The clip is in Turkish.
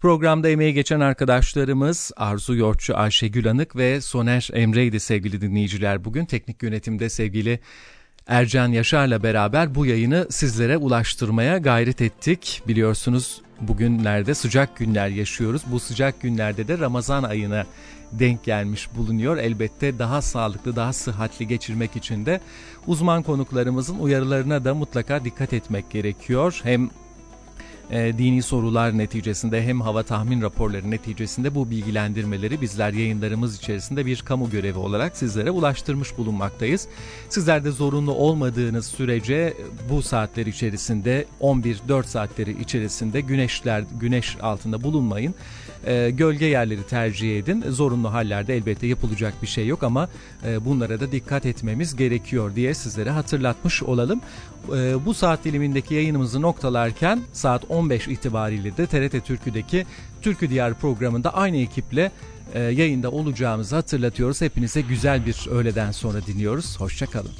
Programda emeği geçen arkadaşlarımız Arzu Yortçu, Ayşegül Anık ve Soner Emre'ydi sevgili dinleyiciler. Bugün teknik yönetimde sevgili Ercan Yaşar'la beraber bu yayını sizlere ulaştırmaya gayret ettik. Biliyorsunuz bugünlerde sıcak günler yaşıyoruz. Bu sıcak günlerde de Ramazan ayına denk gelmiş bulunuyor. Elbette daha sağlıklı, daha sıhhatli geçirmek için de uzman konuklarımızın uyarılarına da mutlaka dikkat etmek gerekiyor. Hem e, dini sorular neticesinde hem hava tahmin raporları neticesinde bu bilgilendirmeleri bizler yayınlarımız içerisinde bir kamu görevi olarak sizlere ulaştırmış bulunmaktayız. Sizler de zorunlu olmadığınız sürece bu saatler içerisinde 11-4 saatleri içerisinde güneşler güneş altında bulunmayın. E, gölge yerleri tercih edin. Zorunlu hallerde elbette yapılacak bir şey yok ama e, bunlara da dikkat etmemiz gerekiyor diye sizlere hatırlatmış olalım. E, bu saat dilimindeki yayınımızı noktalarken saat 15 itibariyle de TRT Türkü'deki Türkü Diyar programında aynı ekiple e, yayında olacağımızı hatırlatıyoruz. Hepinize güzel bir öğleden sonra dinliyoruz. Hoşçakalın.